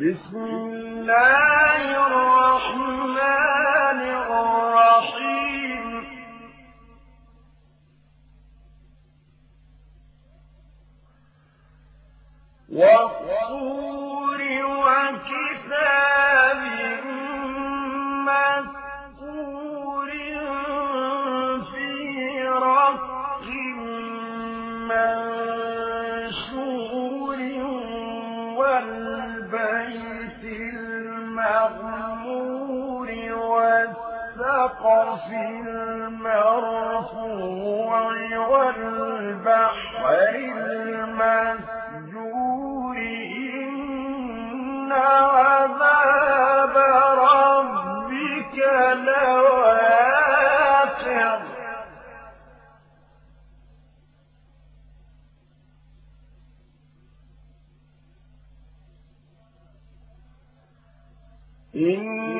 بسم الله الرحمن الرحيم. وقال السقف المرفوع والبحر المسجور إن عذاب ربك لواقع. إن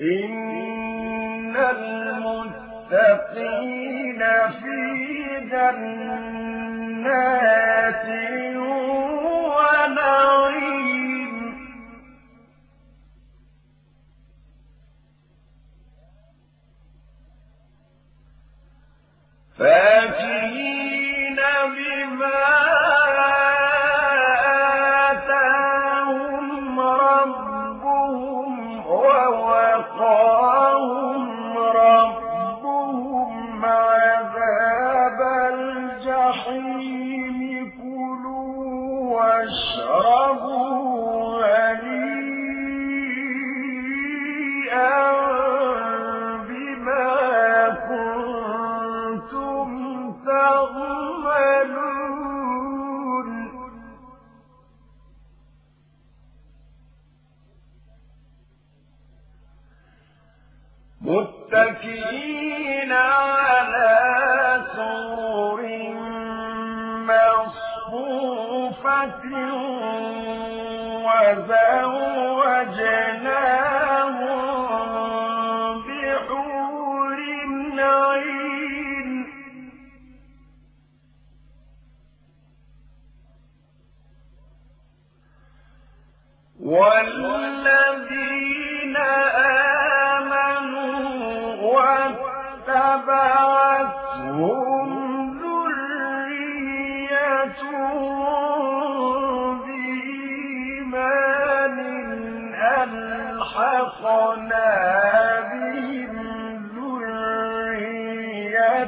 إن المتقين في جنات ونعيم. فاكهين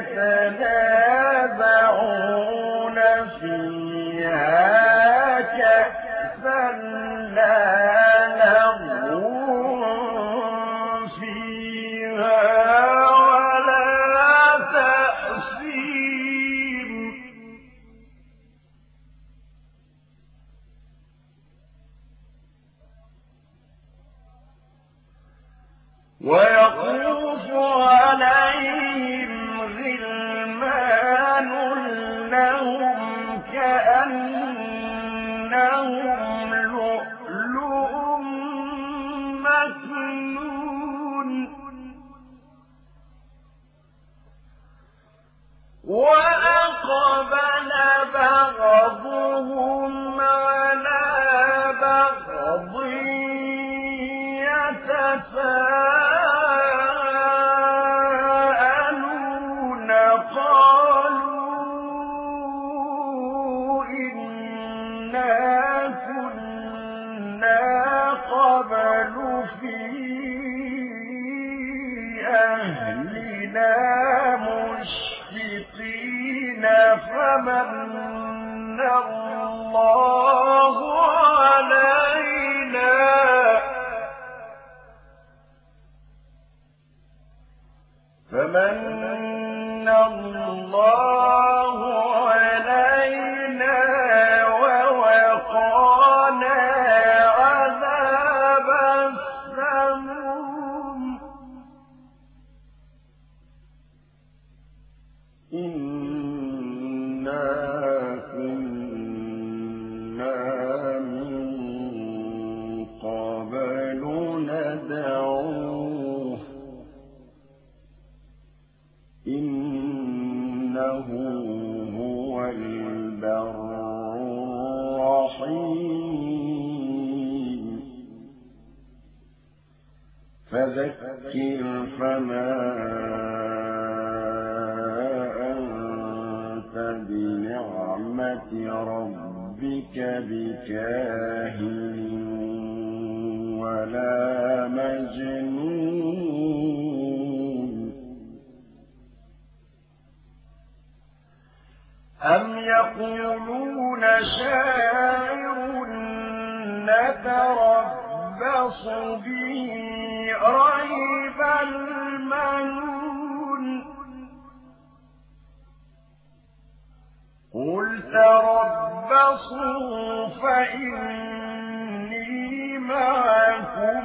يتنازعون فيها كأسا لا ويطوف على يتساءلون بكاهن ولا مجنون. أم يقولون شاعر نتربص به ريب المنون. قلت رب تَبْصُرُوا فَإِنِّي مَعَكُمْ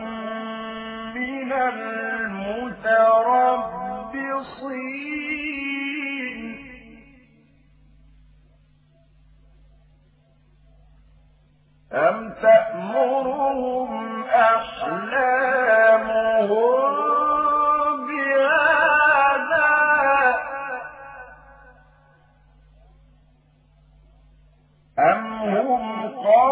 مِنَ الْمُتَرَبِّصِينَ. أَمْ تَأْمُرُهُمْ أَحْلَامُهُمْ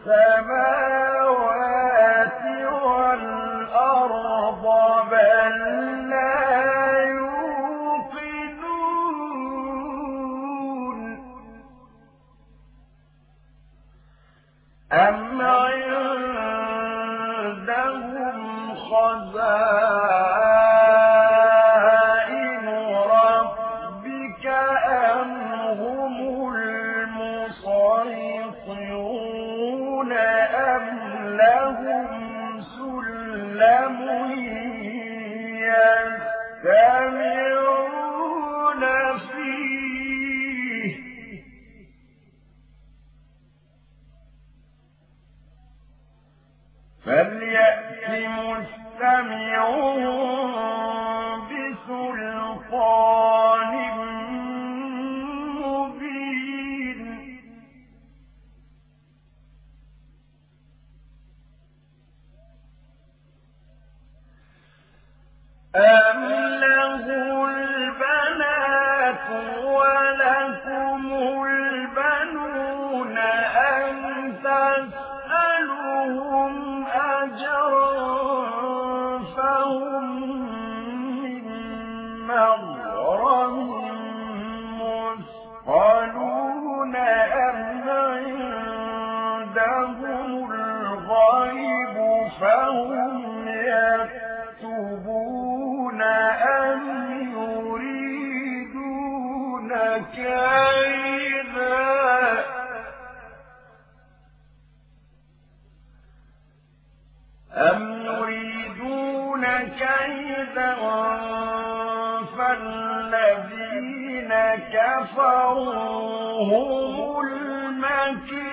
السماوات مثقلون أم عندهم الغيب فهم يكتبون أم يريدون كيدا؟ أم يريدون كيدا؟ فالذين كفروا هم المكيدون.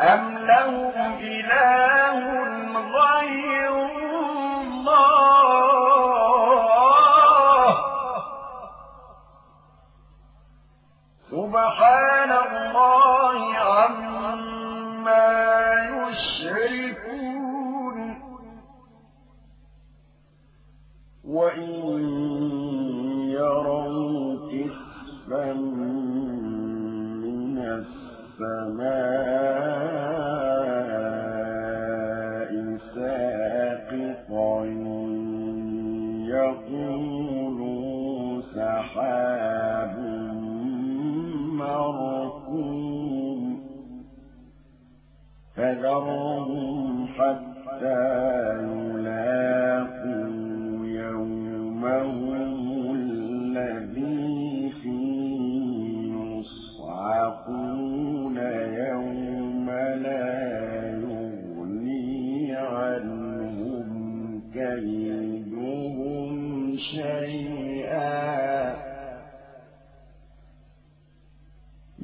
أم لهم إله غير الله؟ سبحان الله عما يشركون وإن يروا كسفا من السماء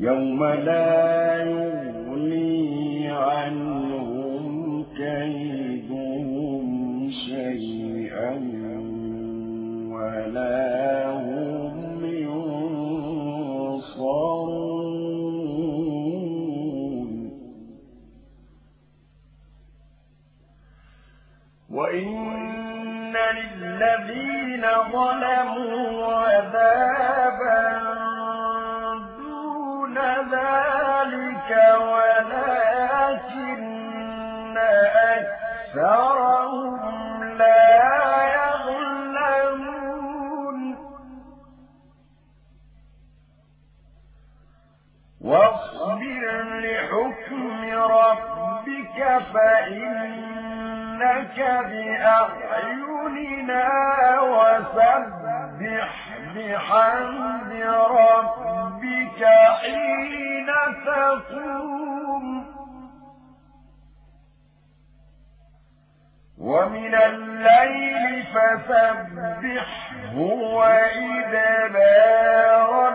يوم لا يغني عنهم كيدهم شيئا ولا هم ينصرون. وإن للذين ظلموا عذابا لا واصبر لحكم ربك فإنك بأعيننا وسبح بحمد ربك حين تقوم. ومن الليل فسبحه وإذا بار